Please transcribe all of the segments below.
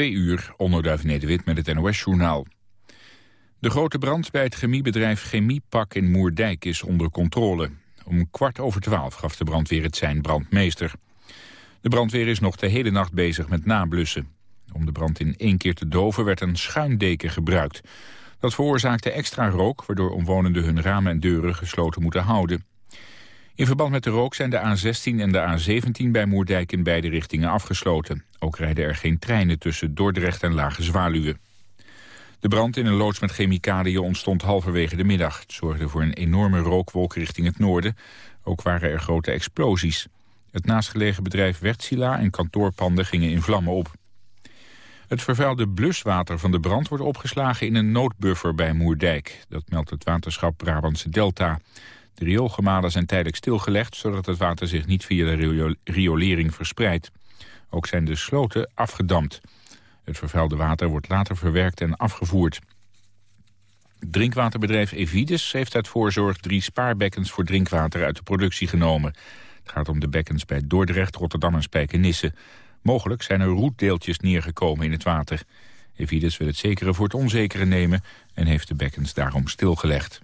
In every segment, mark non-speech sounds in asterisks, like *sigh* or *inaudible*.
Twee uur, onderduif Nederwit met het NOS-journaal. De grote brand bij het chemiebedrijf Chemiepak in Moerdijk is onder controle. Om kwart over twaalf gaf de brandweer het zijn brandmeester. De brandweer is nog de hele nacht bezig met nablussen. Om de brand in één keer te doven werd een schuindeken gebruikt. Dat veroorzaakte extra rook, waardoor omwonenden hun ramen en deuren gesloten moeten houden. In verband met de rook zijn de A16 en de A17 bij Moerdijk in beide richtingen afgesloten. Ook rijden er geen treinen tussen Dordrecht en Lage Zwaluwe. De brand in een loods met chemicaliën ontstond halverwege de middag. Het zorgde voor een enorme rookwolk richting het noorden. Ook waren er grote explosies. Het naastgelegen bedrijf Wertsila en kantoorpanden gingen in vlammen op. Het vervuilde bluswater van de brand wordt opgeslagen in een noodbuffer bij Moerdijk. Dat meldt het waterschap Brabantse Delta. De rioolgemalen zijn tijdelijk stilgelegd... zodat het water zich niet via de riolering verspreidt. Ook zijn de sloten afgedamd. Het vervuilde water wordt later verwerkt en afgevoerd. Drinkwaterbedrijf Evides heeft uit voorzorg drie spaarbekkens voor drinkwater uit de productie genomen. Het gaat om de bekkens bij Dordrecht, Rotterdam en Spijkenisse. Mogelijk zijn er roetdeeltjes neergekomen in het water. Evides wil het zekere voor het onzekere nemen en heeft de bekkens daarom stilgelegd.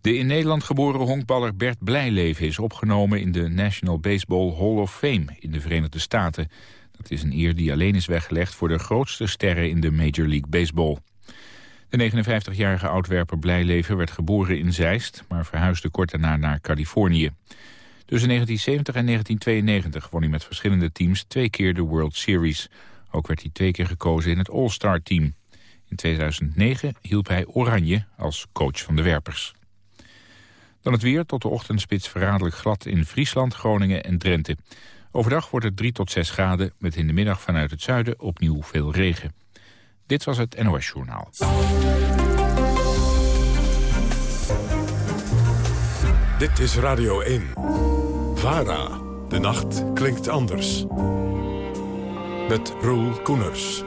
De in Nederland geboren honkballer Bert Blijleven is opgenomen in de National Baseball Hall of Fame in de Verenigde Staten. Dat is een eer die alleen is weggelegd voor de grootste sterren in de Major League Baseball. De 59-jarige oudwerper Blijleven werd geboren in Zeist, maar verhuisde kort daarna naar Californië. Tussen 1970 en 1992 won hij met verschillende teams twee keer de World Series. Ook werd hij twee keer gekozen in het All-Star team. In 2009 hielp hij Oranje als coach van de werpers. Dan het weer tot de ochtendspits verraderlijk glad in Friesland, Groningen en Drenthe. Overdag wordt het 3 tot 6 graden, met in de middag vanuit het zuiden opnieuw veel regen. Dit was het NOS Journaal. Dit is Radio 1. VARA. De nacht klinkt anders. Met Roel Koeners.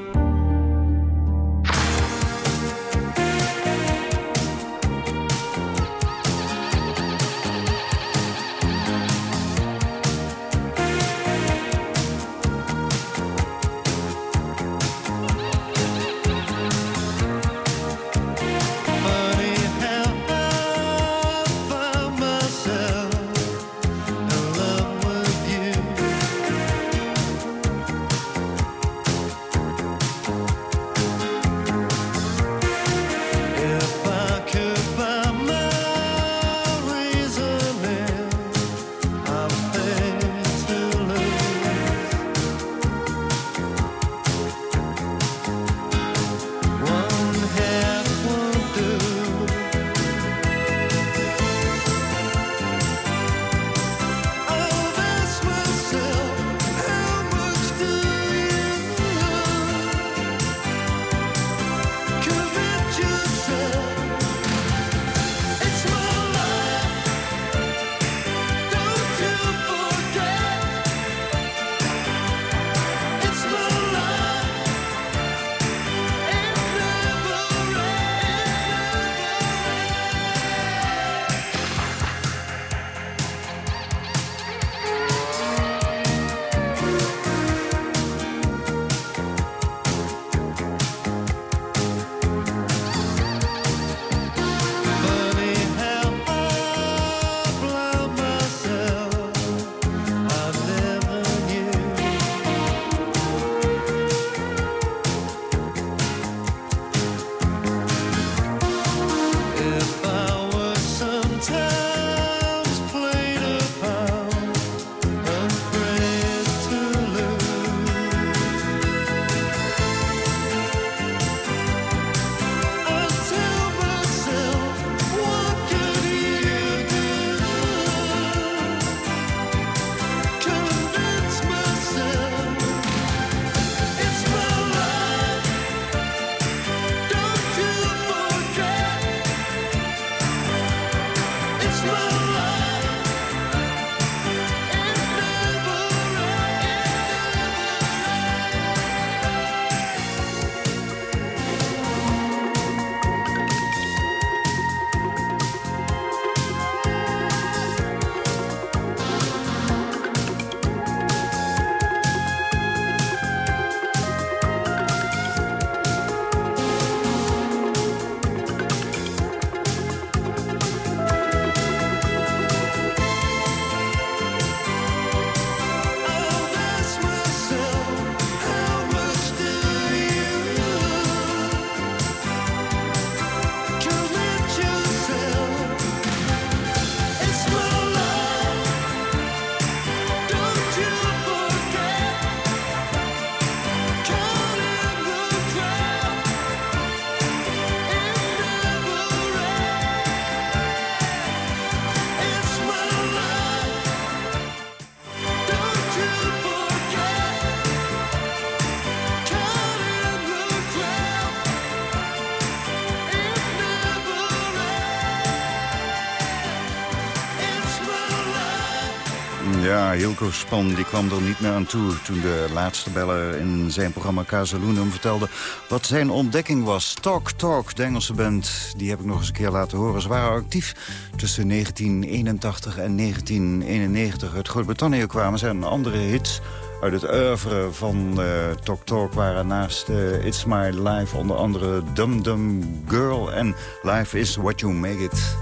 Ja, Hilco Span die kwam er niet meer aan toe... toen de laatste beller in zijn programma Casalunum vertelde... wat zijn ontdekking was. Talk Talk, de Engelse band, die heb ik nog eens een keer laten horen. Ze waren actief tussen 1981 en 1991. Uit Groot-Brittannië kwamen zijn andere hits uit het oeuvre van uh, Talk Talk waren naast uh, It's My Life onder andere Dum Dum Girl en Life is What You Make It.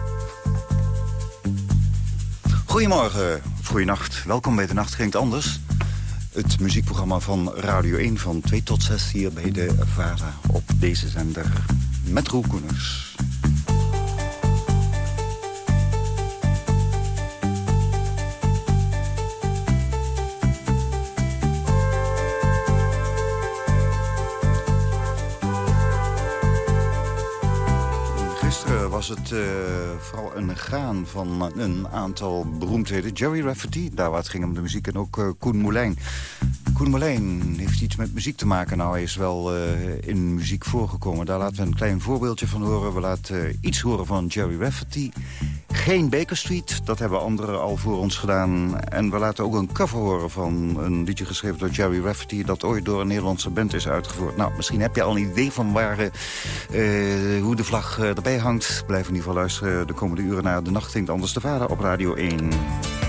Goedemorgen, goedenacht. Welkom bij De Nacht Klinkt Anders. Het muziekprogramma van Radio 1 van 2 tot 6 hier bij de VARA op deze zender. Met Roel Koeners. Het uh, vooral een gaan van een aantal beroemdheden. Jerry Rafferty, daar waar het ging om de muziek. En ook uh, Koen Moulijn. Koen Moulijn heeft iets met muziek te maken. Nou, hij is wel uh, in muziek voorgekomen. Daar laten we een klein voorbeeldje van horen. We laten iets horen van Jerry Rafferty. Geen Baker Street, dat hebben anderen al voor ons gedaan. En we laten ook een cover horen van een liedje geschreven door Jerry Rafferty... dat ooit door een Nederlandse band is uitgevoerd. Nou, misschien heb je al een idee van waar, uh, hoe de vlag erbij hangt. Blijf in ieder geval luisteren de komende uren naar De Nacht Anders te Vader op Radio 1.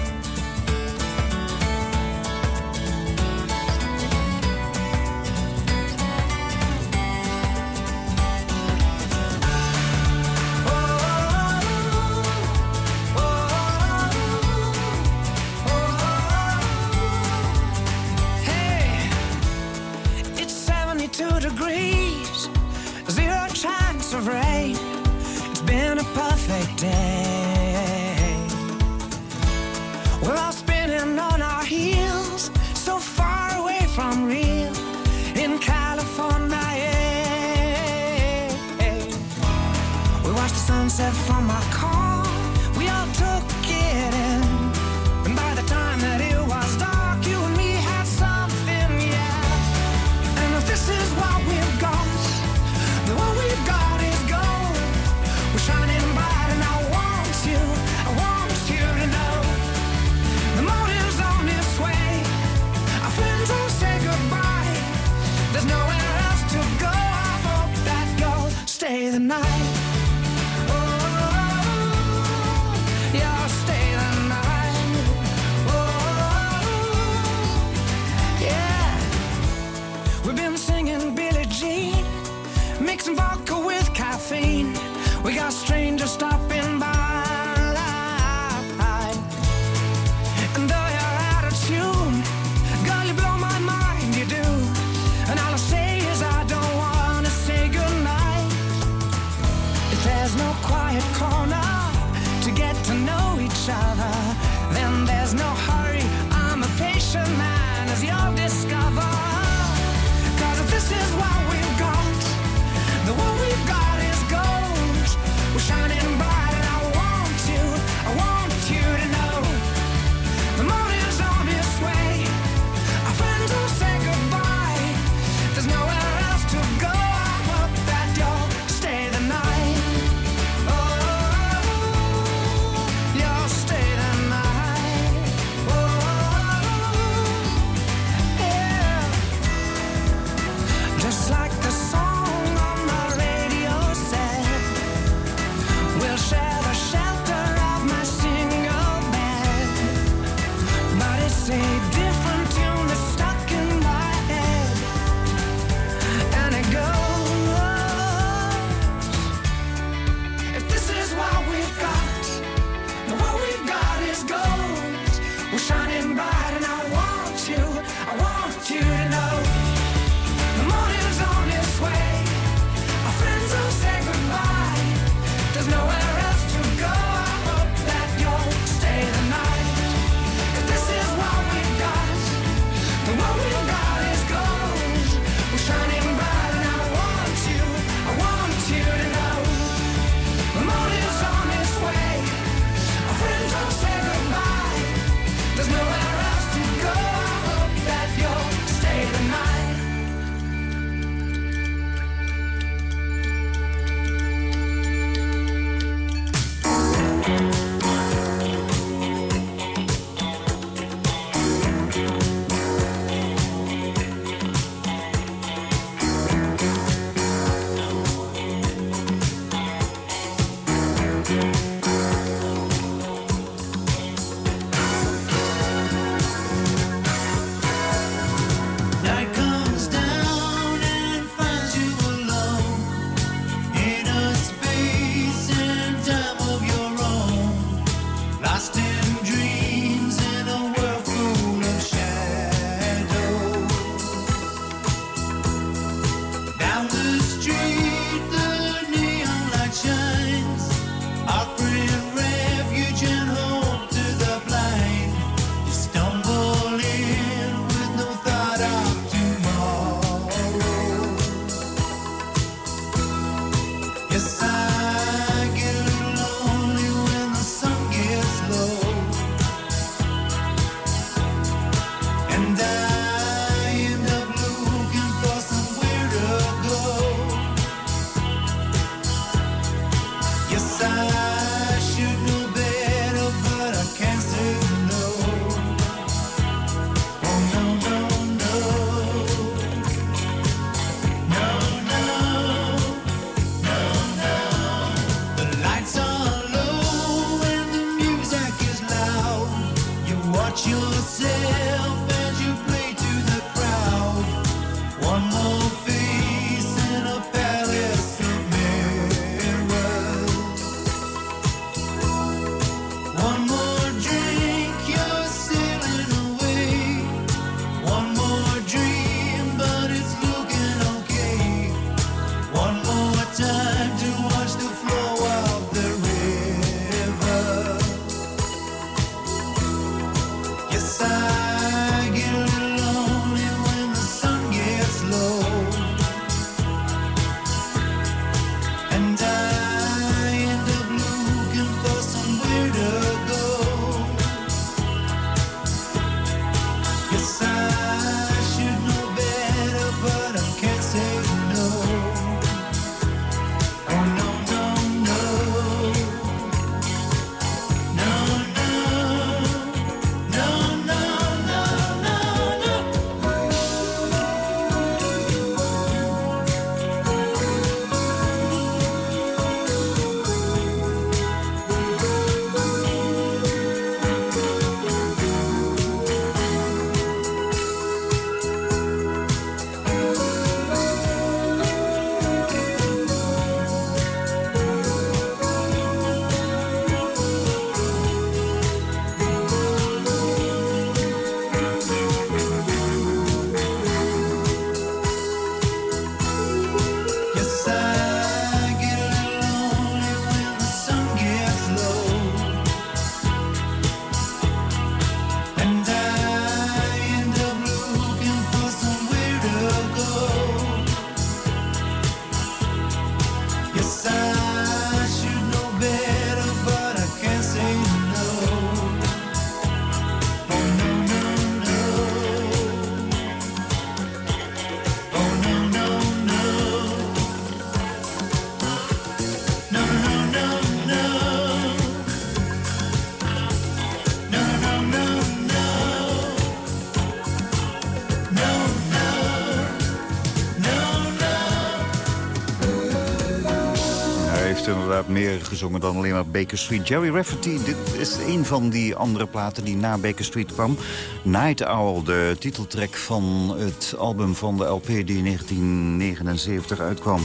Meer gezongen dan alleen maar Baker Street. Jerry Rafferty, dit is een van die andere platen die na Baker Street kwam. Night Owl, de titeltrack van het album van de LP die in 1979 uitkwam.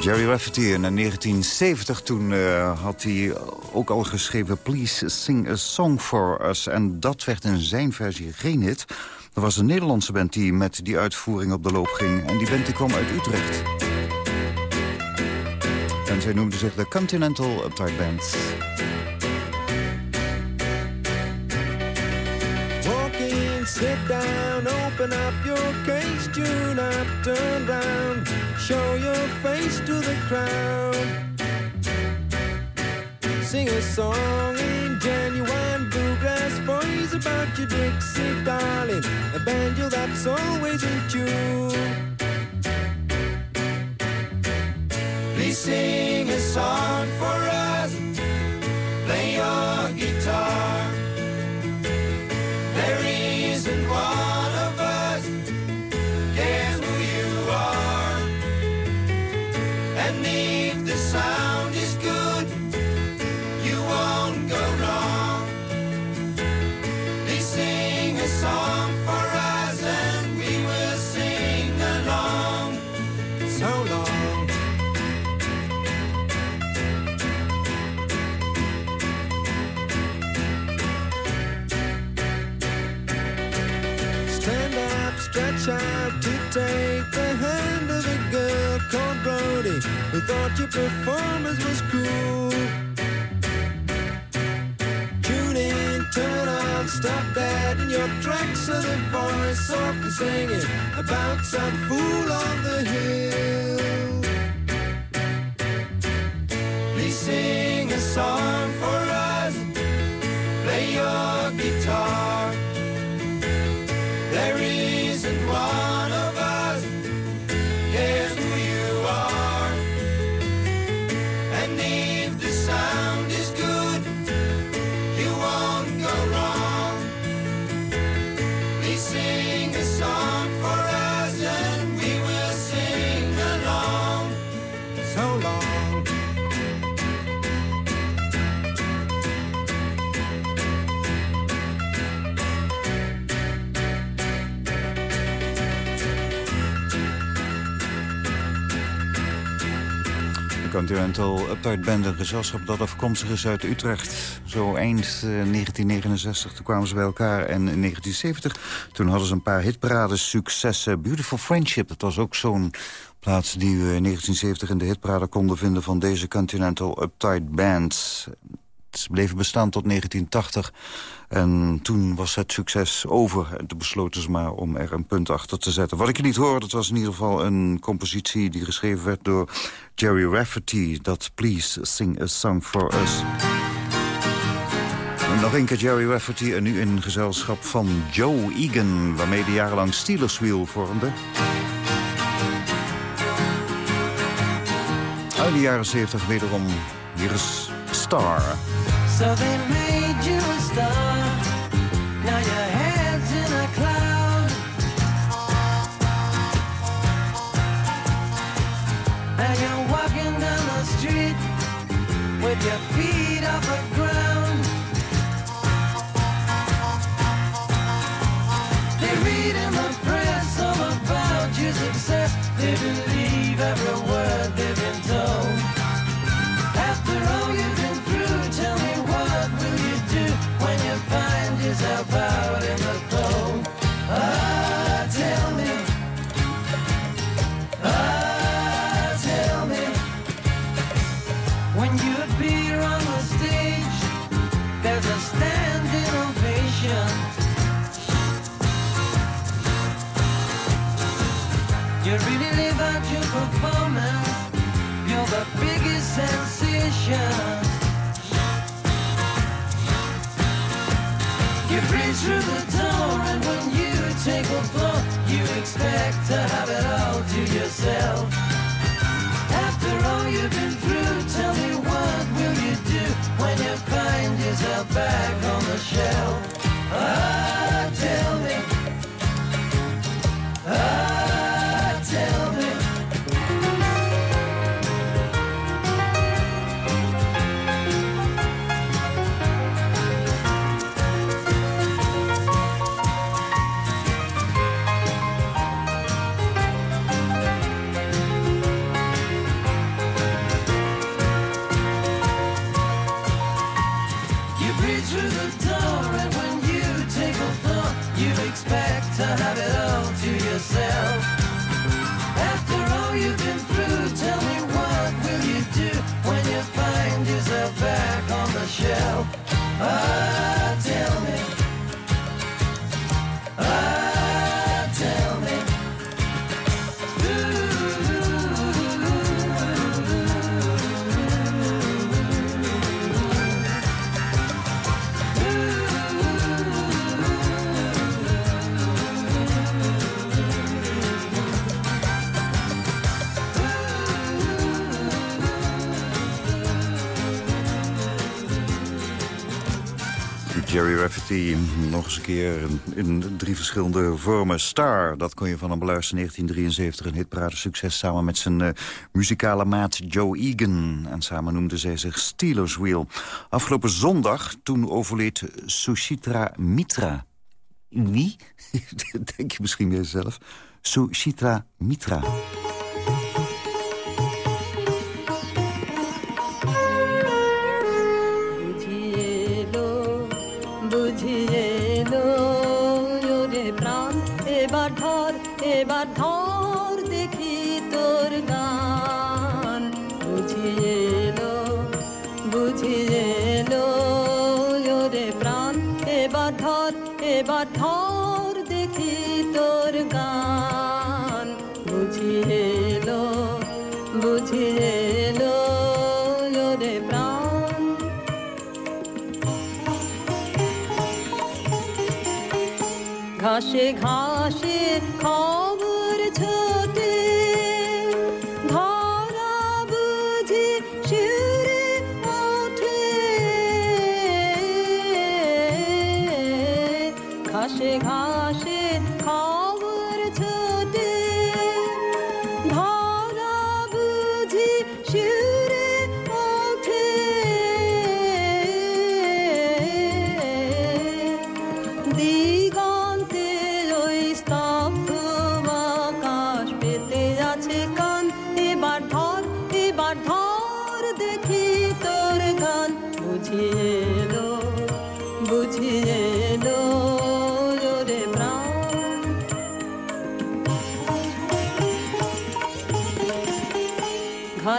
Jerry Rafferty in 1970 toen uh, had hij ook al geschreven... Please sing a song for us. En dat werd in zijn versie geen hit. Er was een Nederlandse band die met die uitvoering op de loop ging. En die band kwam uit Utrecht. Zij noemde zich de Continental Uptight Band. Sit down, open up your case, tune up, turn show your face to the crowd. Sing a song in genuine bluegrass about your Dixie darling, a banjo that's always in tune. Sing a song for thought your performance was cool. Tune in, turn on, stop that in your tracks of the voice softly singing about some fool on the hill. Please sing a song Continental Uptight Band, een gezelschap dat afkomstig is uit Utrecht. Zo eind eh, 1969, toen kwamen ze bij elkaar. En in 1970, toen hadden ze een paar hitparades successen. Beautiful Friendship, dat was ook zo'n plaats die we in 1970 in de hitparade konden vinden... van deze Continental Uptight Band. Bleef bestaan tot 1980. En toen was het succes over. En toen besloten ze maar om er een punt achter te zetten. Wat ik je niet hoorde, dat was in ieder geval een compositie... die geschreven werd door Jerry Rafferty. Dat Please Sing a Song for Us. Nog een keer Jerry Rafferty en nu in gezelschap van Joe Egan... waarmee de jarenlang Steelers Wheel vormde. Uit de jaren 70 wederom. Hier is Star. So they made you a star. Now your head's in a cloud. And you're walking down the street with your feet You through the door, and when you take a you expect to have it all to yourself. After all you've been through, tell me what will you do when you find yourself back on the shelf? Ah, Ah, Jerry Rafferty, nog eens een keer in, in drie verschillende vormen. Star, dat kon je van hem beluisteren, 1973. Een hitparade succes samen met zijn eh, muzikale maat Joe Egan. En samen noemden zij zich Steelers Wheel. Afgelopen zondag, toen overleed Sushitra Mitra. Wie? *laughs* Denk je misschien bij jezelf. Sushitra Mitra.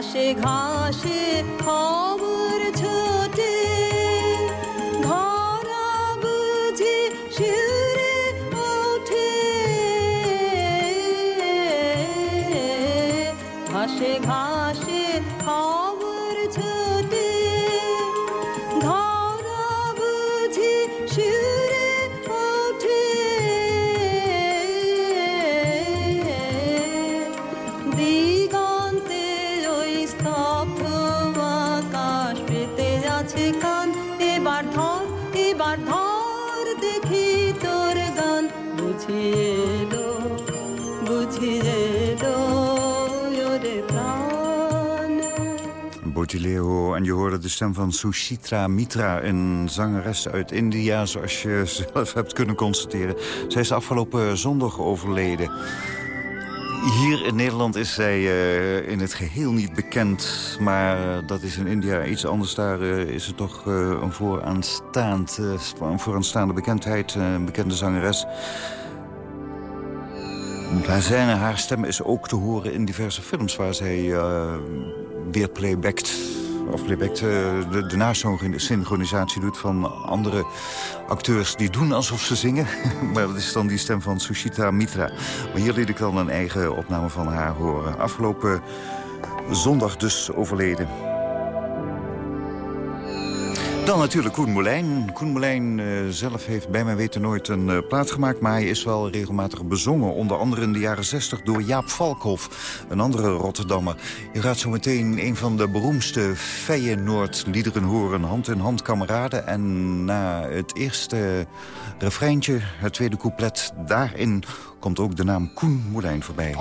ঘাসে ঘাসে Botileo, en je hoorde de stem van Sushitra Mitra, een zangeres uit India, zoals je *laughs* zelf hebt kunnen constateren. Zij is afgelopen zondag overleden. Hier in Nederland is zij eh, in het geheel niet bekend, maar dat is in India iets anders. Daar eh, is het toch eh, een, vooraanstaand, een vooraanstaande bekendheid, een bekende zangeres. Haar, stem is ook te horen in diverse films waar zij weer playbackt. Of playbackt, eh, de, de nasynchronisatie doet van andere acteurs die doen alsof ze zingen. *laughs* maar dat is dan die stem van Sushita Mitra. Maar hier liet ik dan een eigen opname van haar horen. Afgelopen zondag dus overleden. Dan natuurlijk Koen Molijn. Koen Molijn eh, zelf heeft bij mijn weten nooit een eh, plaat gemaakt... maar hij is wel regelmatig bezongen. Onder andere in de jaren 60 door Jaap Valkhoff, een andere Rotterdammer. Je gaat zo meteen een van de beroemdste Feyenoord-liederen horen. Hand in hand kameraden. En na het eerste refreintje, het tweede couplet... daarin komt ook de naam Koen Molijn voorbij.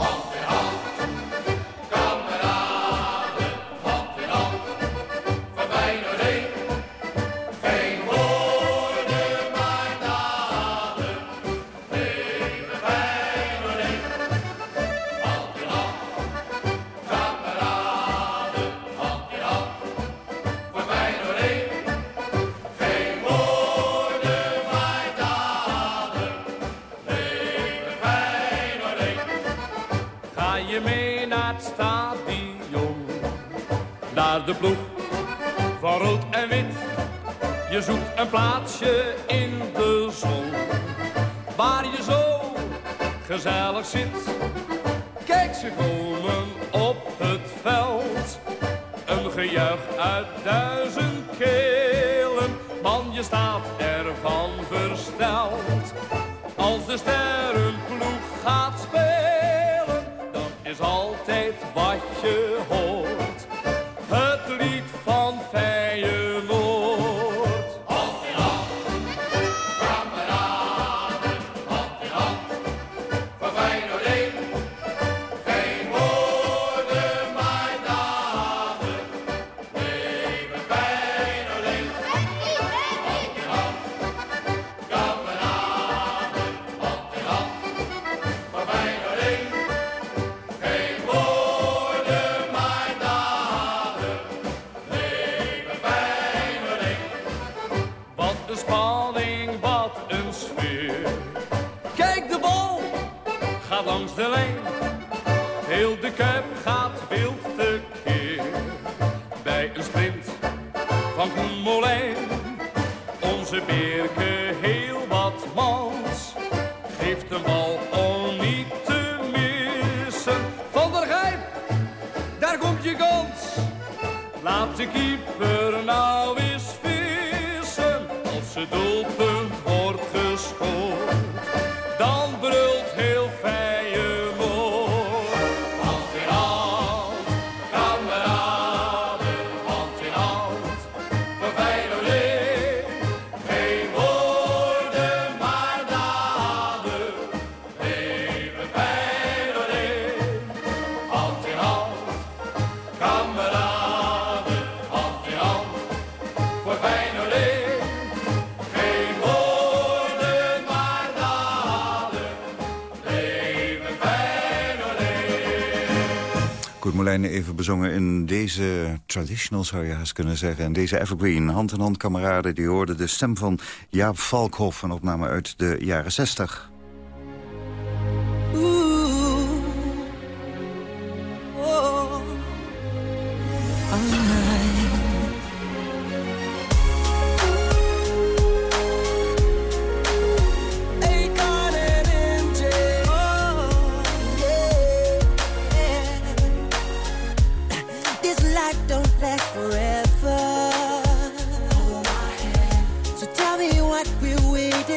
traditional, zou je haast kunnen zeggen. En deze Evergreen, hand-in-hand kameraden, die hoorden de stem van Jaap Valkhoff... een opname uit de jaren 60.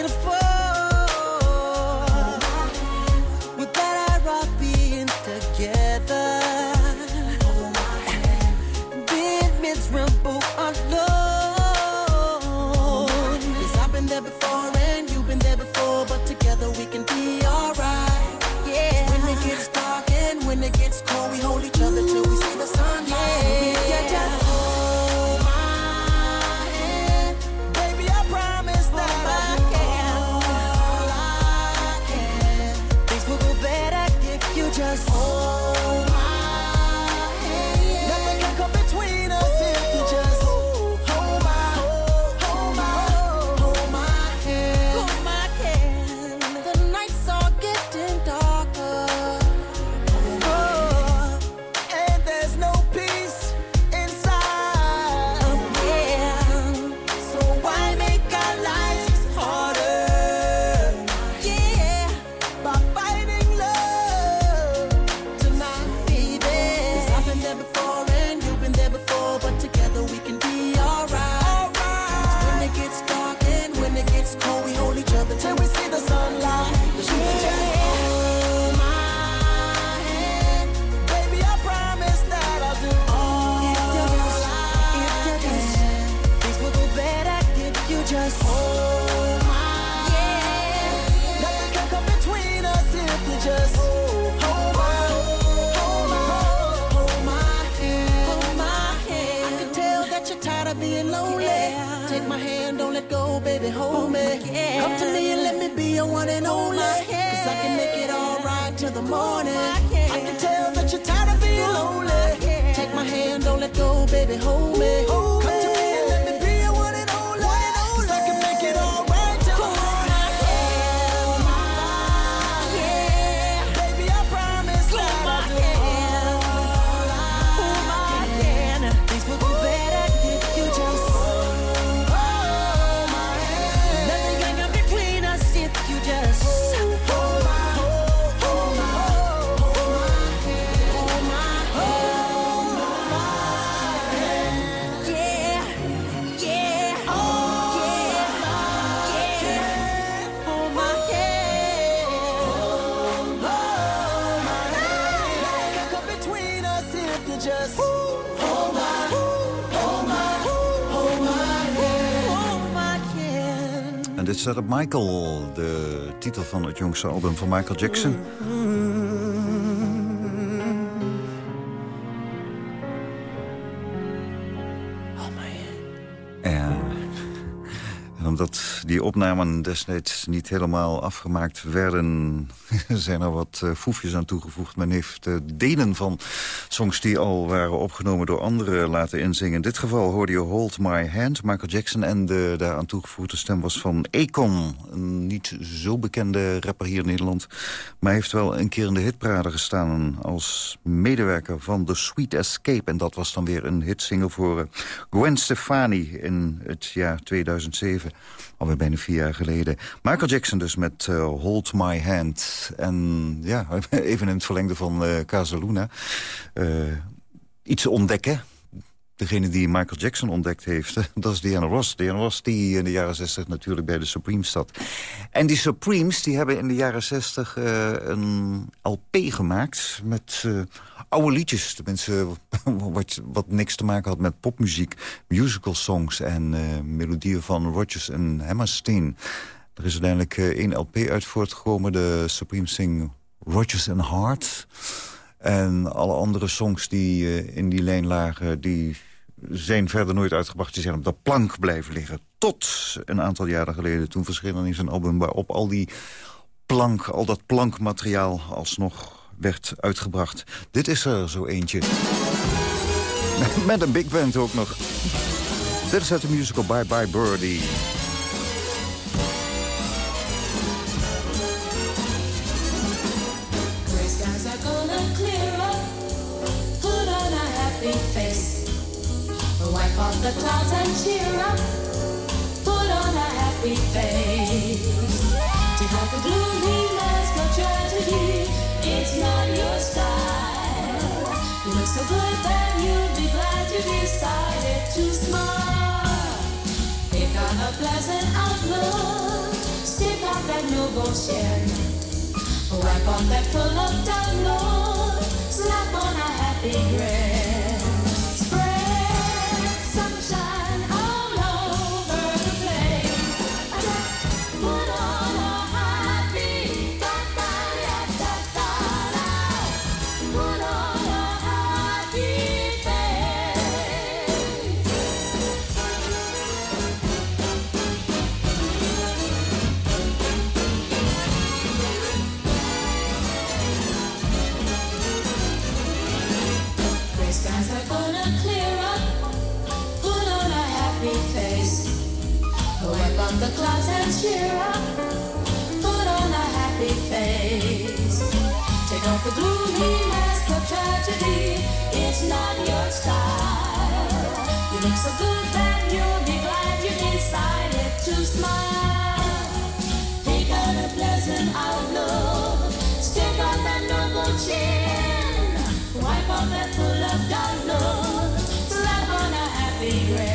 the i can tell that you're baby, hold me. Hold Staat op Michael, de titel van het jongste album van Michael Jackson. Ja. Opnamen destijds niet helemaal afgemaakt werden... *laughs* zijn er wat uh, foefjes aan toegevoegd. Men heeft uh, delen van songs die al waren opgenomen door anderen laten inzingen. In dit geval hoorde je Hold My Hand, Michael Jackson... en de daaraan toegevoegde stem was van Akon. Een niet zo bekende rapper hier in Nederland. Maar heeft wel een keer in de hitparade gestaan... als medewerker van The Sweet Escape. En dat was dan weer een hitsingle voor uh, Gwen Stefani in het jaar 2007 alweer bijna vier jaar geleden. Michael Jackson dus met uh, Hold My Hand. En ja, *laughs* even in het verlengde van uh, Casaluna. Uh, iets ontdekken. Degene die Michael Jackson ontdekt heeft, *laughs* dat is Diana Ross. Diana Ross die in de jaren 60 natuurlijk bij de Supremes zat. En die Supremes die hebben in de jaren 60 uh, een LP gemaakt met uh, oude liedjes. Tenminste, *laughs* wat, wat niks te maken had met popmuziek. Musical songs en uh, melodieën van Rodgers en Hammerstein. Er is uiteindelijk één LP uit voortgekomen. De Supremes zing Rodgers and Heart... En alle andere songs die uh, in die lijn lagen... die zijn verder nooit uitgebracht. Die zijn op de plank blijven liggen. Tot een aantal jaren geleden. Toen verscheen er in zijn album waarop al die plank... al dat plankmateriaal alsnog werd uitgebracht. Dit is er zo eentje. *laughs* Met een big band ook nog. Dit is uit de musical Bye Bye Birdie. The clouds and cheer up. Put on a happy face. To off the gloomy mask of tragedy. It's not your style. You look so good that you'd be glad you decided to smile. Pick on a pleasant outlook. Stick out that noble chin. Wipe off that full of download. Slap on a happy grin. The clouds and cheer up. Put on a happy face. Take off the gloomy mask of tragedy. It's not your style. You look so good that you'll be glad you decided to smile. Take on a pleasant outlook. Stick on that noble chin. Wipe off that full of download. Slap on a happy grin.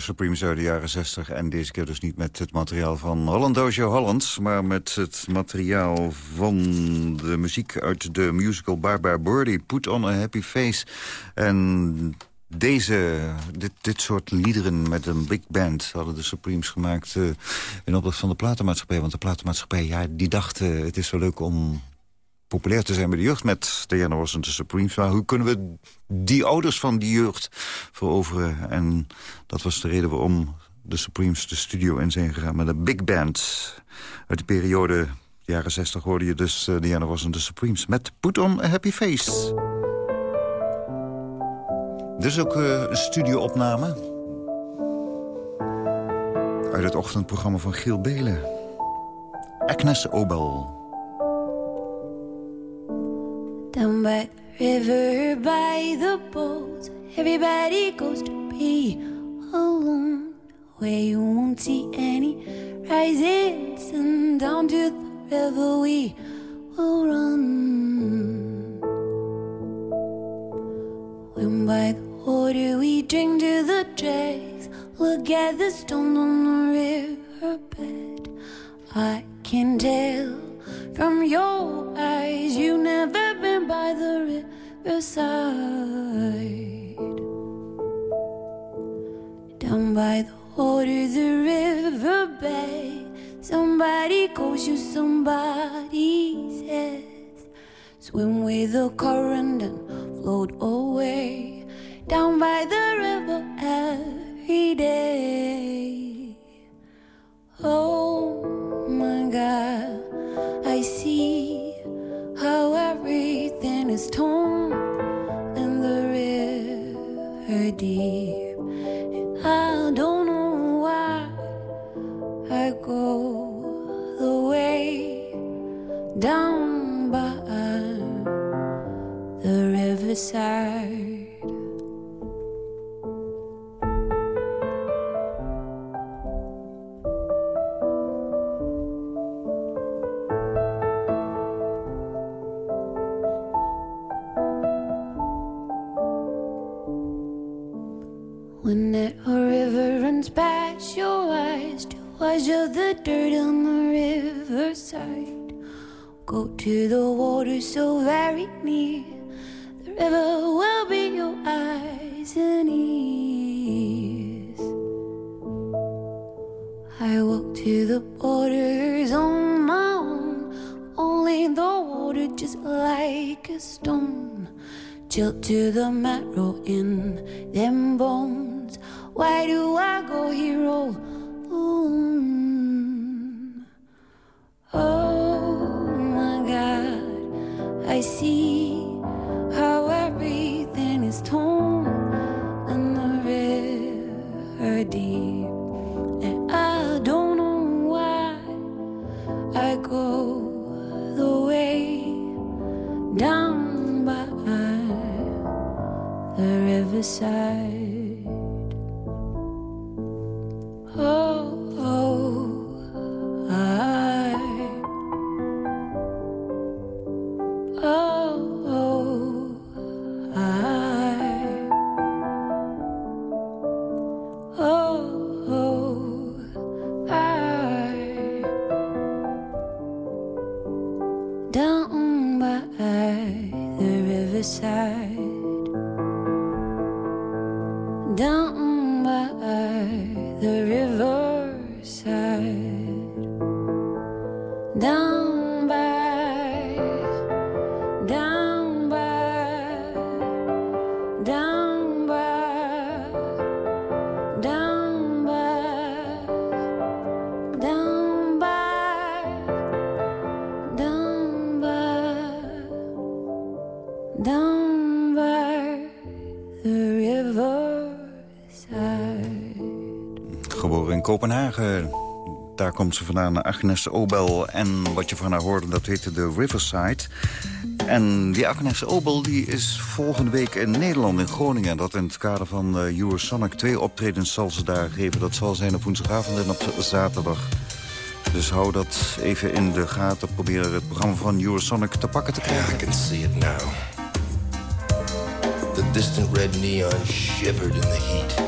Supremes uit de jaren 60. En deze keer dus niet met het materiaal van Holland Hollands... maar met het materiaal van de muziek uit de musical Barbara Birdie. Put on a happy face. En deze, dit, dit soort liederen met een big band hadden de Supremes gemaakt... Uh, in opdracht van de platenmaatschappij. Want de platenmaatschappij, ja, die dachten... het is zo leuk om populair te zijn bij de jeugd met Diana Ross en de Supremes. Maar hoe kunnen we die ouders van die jeugd veroveren? En dat was de reden waarom de Supremes de studio in zijn gegaan met een big band. Uit de periode jaren 60 hoorde je dus uh, Diana Ross en de Supremes met Put on a Happy Face. Dit is ook uh, een studioopname uit het ochtendprogramma van Giel Belen. Agnes Obel. Down by the river, by the boat, everybody goes to be alone. Where you won't see any rising sun. Down to the river we will run. When by the water, we drink to the dregs. Look at the stone on the riverbed. I can tell from your eyes you've never been by the riverside. Down by the water, the riverbed. Somebody calls you, somebody says. Swim with the current and float away. Down by the river every day. Oh my God, I see how everything is torn in the river deep. I don't know why I go the way down by the riverside. When that river runs past your eyes to wash out the dirt on the riverside. Go to the water so very near. The river will be your eyes and ears. I walk to the borders on my own. Only the water just like a stone. Chilled to the marrow in them bones. Why do I go here alone? Mm. Oh my God, I see how everything is torn in the river deep. And I don't know why I go the way down by the riverside. Daar komt ze vandaan, Agnes Obel. En wat je van haar hoorde, dat heette de Riverside. En die Agnes Obel die is volgende week in Nederland, in Groningen. Dat in het kader van eh, Eurosonic. Twee optredens zal ze daar geven. Dat zal zijn op woensdagavond en op zaterdag. Dus hou dat even in de gaten. Probeer het programma van Eurosonic te pakken te Yeah, I krijgen. can see it now. The distant red neon shivered in the heat.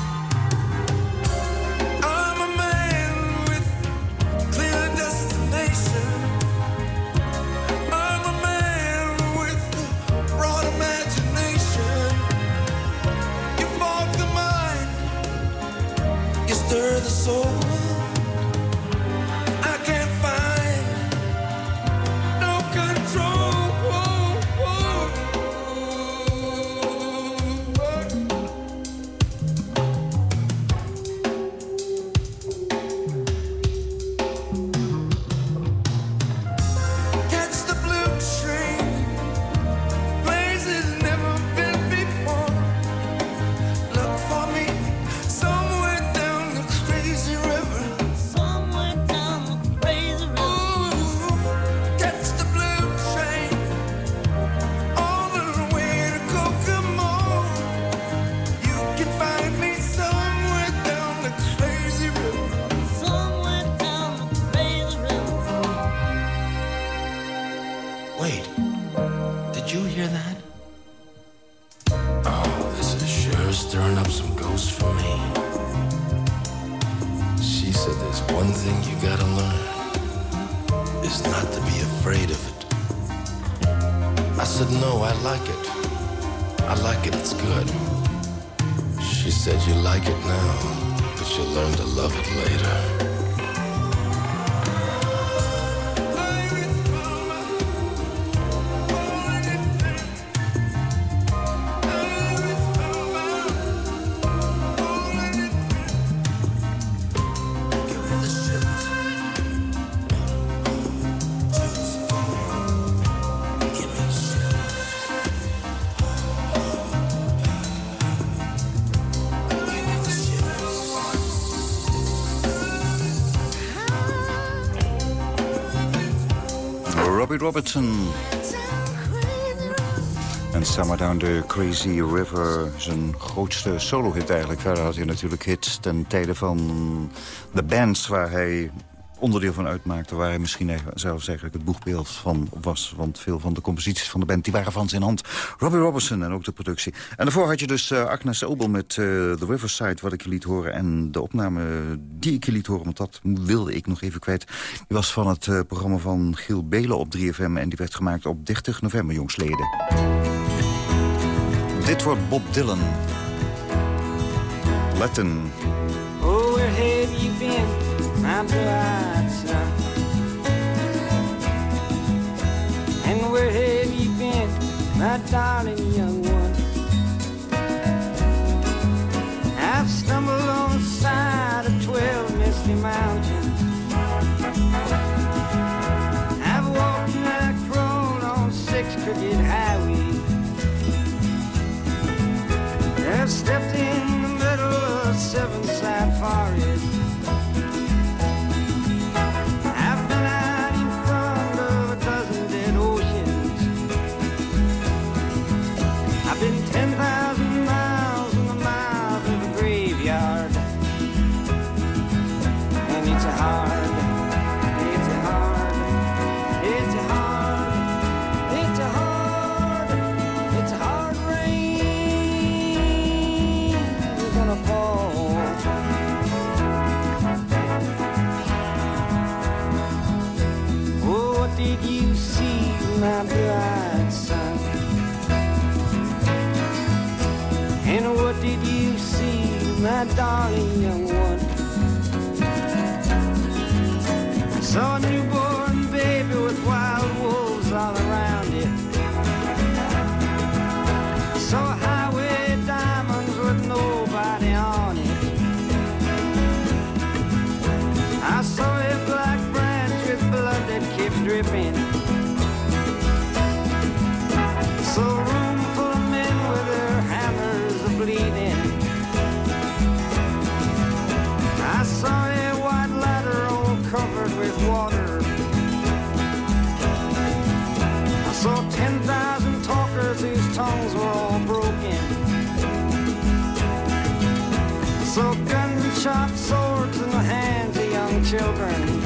so Robertson. En Summer Down the Crazy River, zijn grootste solo-hit eigenlijk. Verder had hij natuurlijk hits ten tijde van de bands waar hij onderdeel van uitmaakte... waar hij misschien zelfs eigenlijk het boegbeeld van was. Want veel van de composities van de band die waren van zijn hand. Robbie Robertson en ook de productie. En daarvoor had je dus eh, Agnes Obel met eh, The Riverside, wat ik je liet horen. En de opname die ik je liet horen, want dat wilde ik nog even kwijt... die was van het eh, programma van Giel Belen op 3FM... en die werd gemaakt op 30 november, jongsleden. Dit wordt Bob Dylan. Latin. Son? And where have you been, my darling young one? I've stumbled on the side of twelve misty mountains. I've walked and I've crawled on six crooked highways. I've stepped in the middle of seven side forest. And it's a hard, it's hard, it's hard, it's hard, it's hard gonna fall. Oh, what did you see, my son? And what did you see, my darling So So gun shops, swords in the hands of young children.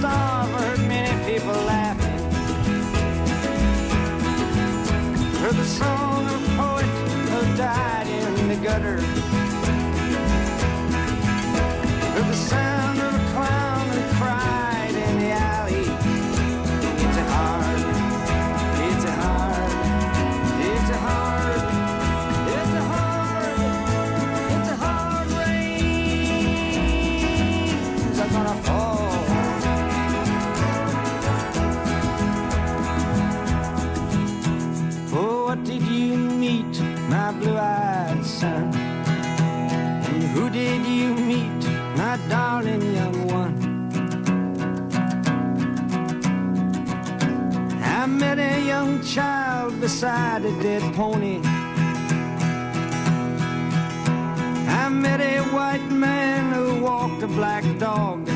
star. Heard many people laughing. Heard the song of a poet who died in the gutter. beside a dead pony. I met a white man who walked a black dog.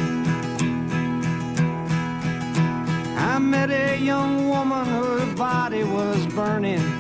I met a young woman whose body was burning.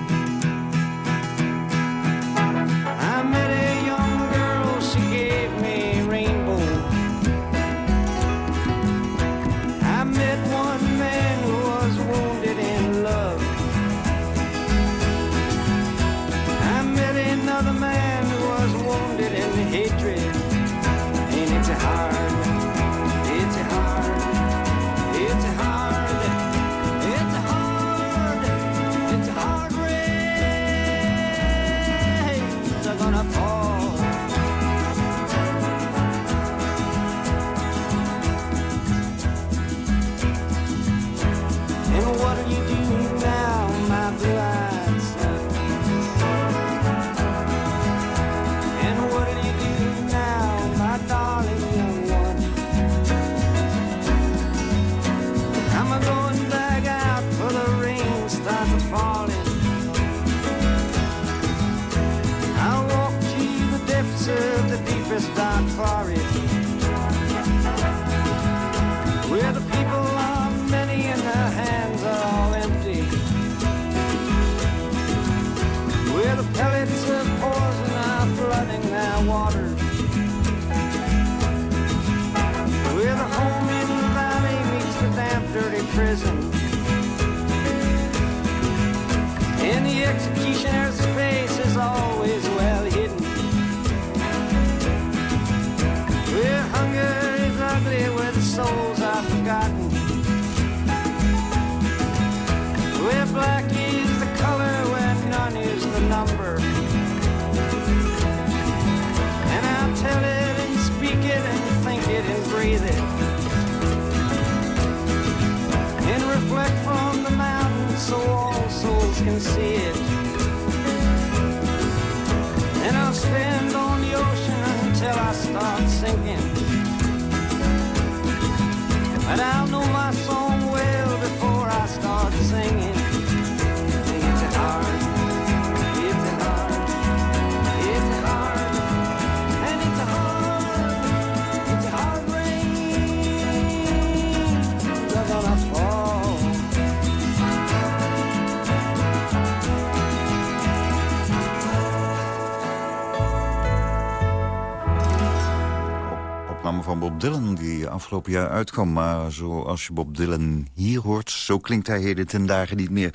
die afgelopen jaar uitkwam. Maar zoals je Bob Dylan hier hoort, zo klinkt hij heden ten dagen niet meer.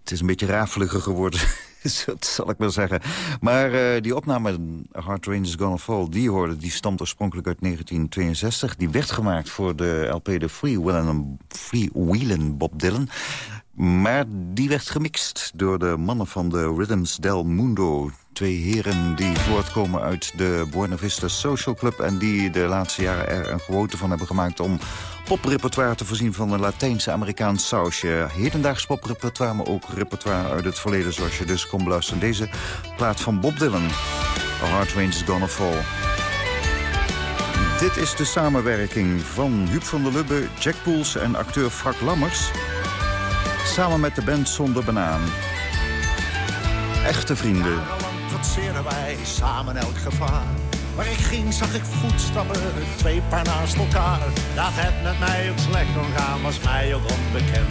Het is een beetje rafeliger geworden, *laughs* dat zal ik wel zeggen. Maar eh, die opname, Hard Rain is Gonna Fall, die hoorde... die stamt oorspronkelijk uit 1962. Die werd gemaakt voor de LP de Free Freewheelen Bob Dylan. Maar die werd gemixt door de mannen van de Rhythms del Mundo. Twee heren die voortkomen uit de Buena Vista Social Club... en die de laatste jaren er een gewoonte van hebben gemaakt... om poprepertoire te voorzien van een Latijnse-Amerikaans sausje. Hedendaags poprepertoire, maar ook repertoire uit het verleden... zoals je dus kon beluisteren. Deze plaat van Bob Dylan. A Hard Rain is Gonna Fall. Dit is de samenwerking van Huub van der Lubbe, Jack Poels en acteur Frank Lammers... samen met de band Zonder Banaan. Echte vrienden. Jarenlang trotseren wij samen elk gevaar. Waar ik ging zag ik voetstappen, twee paar naast elkaar. Dat het met mij ook slecht kon gaan, was mij ook onbekend.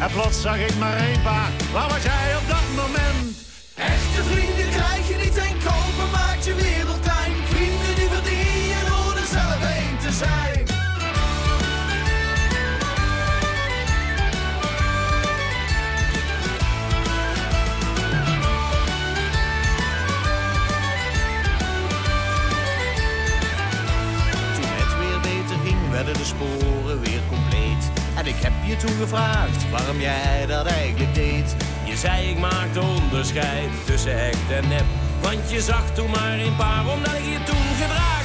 En plots zag ik maar één paar, waar was jij op dat moment? Echte vrienden krijg je niet en kopen maakt je wereld klein. Vrienden die verdien je door er zelf een te zijn. Sporen weer compleet. En ik heb je toen gevraagd waarom jij dat eigenlijk deed. Je zei ik maakte onderscheid tussen echt en nep. Want je zag toen maar een paar omdat ik je toen gedragen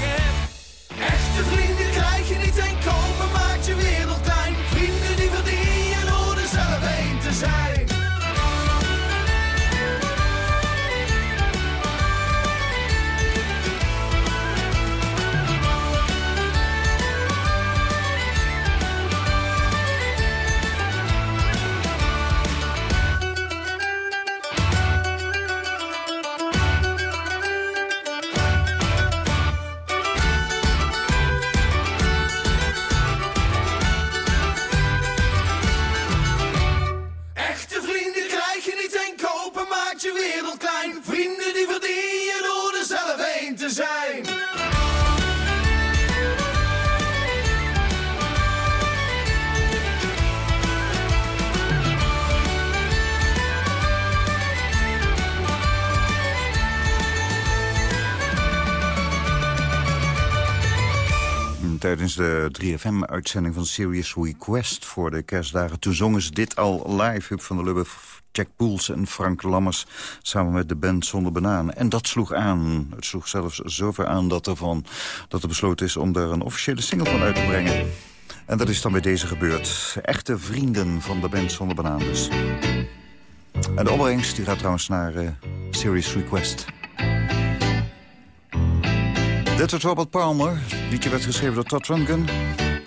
3FM-uitzending van Serious Request voor de kerstdagen... toen zongen ze dit al live, Huub van der Lubbe, Jack Poels en Frank Lammers... samen met de band Zonder Banaan. En dat sloeg aan. Het sloeg zelfs zover aan dat er, van, dat er besloten is... om daar een officiële single van uit te brengen. En dat is dan bij deze gebeurd. Echte vrienden van de band Zonder Banaan dus. En de opbrengst die gaat trouwens naar eh, Serious Request. Dit was Robert Palmer. Het liedje werd geschreven door Todd Rundgren.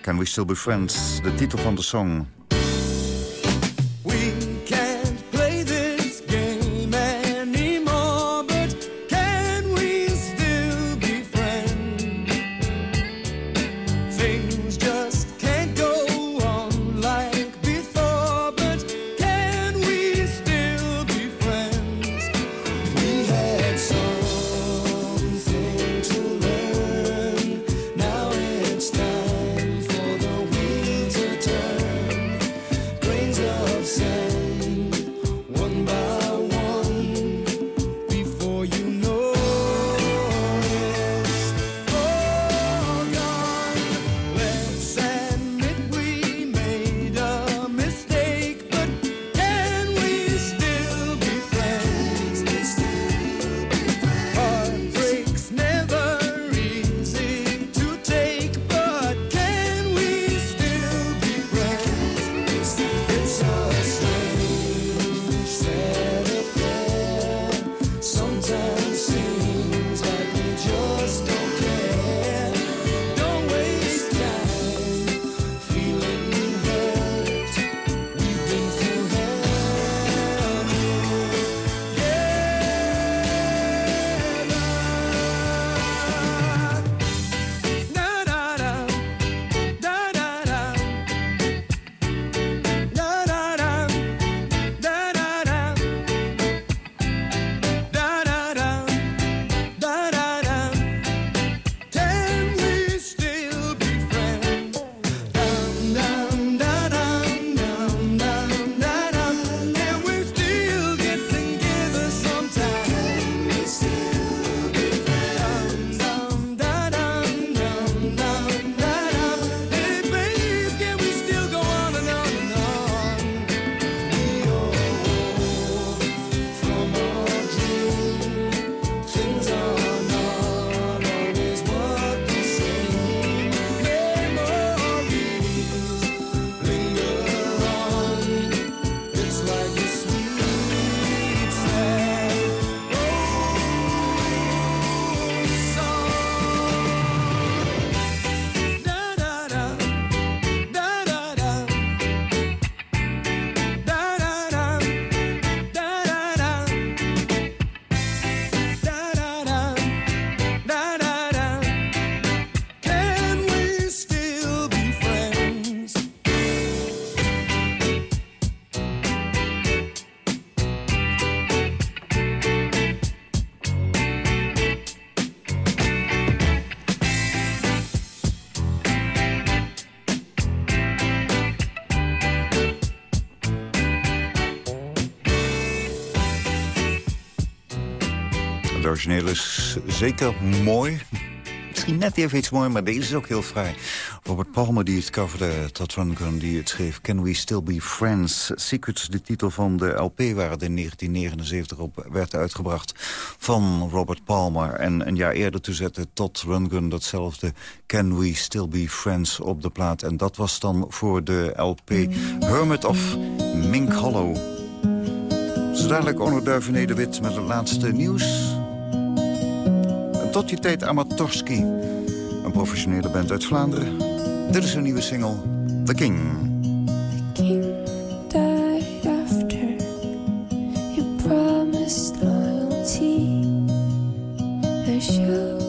Can We Still Be Friends? De titel van de song. Is zeker mooi. Misschien net even iets mooi, maar deze is ook heel fraai. Robert Palmer die het coverde, Todd Rundgren die het schreef... Can We Still Be Friends? Secrets, de titel van de LP waar het in 1979 op werd uitgebracht... van Robert Palmer. En een jaar eerder toen zette Todd Rundgren datzelfde... Can We Still Be Friends op de plaat. En dat was dan voor de LP Hermit of Mink Hollow. Zo dadelijk Onno Duiven-Nederwit met het laatste nieuws... Tot je tijd Amatorski. Een professionele band uit Vlaanderen. Dit is hun nieuwe single, The King. The King died after you promised loyalty. Show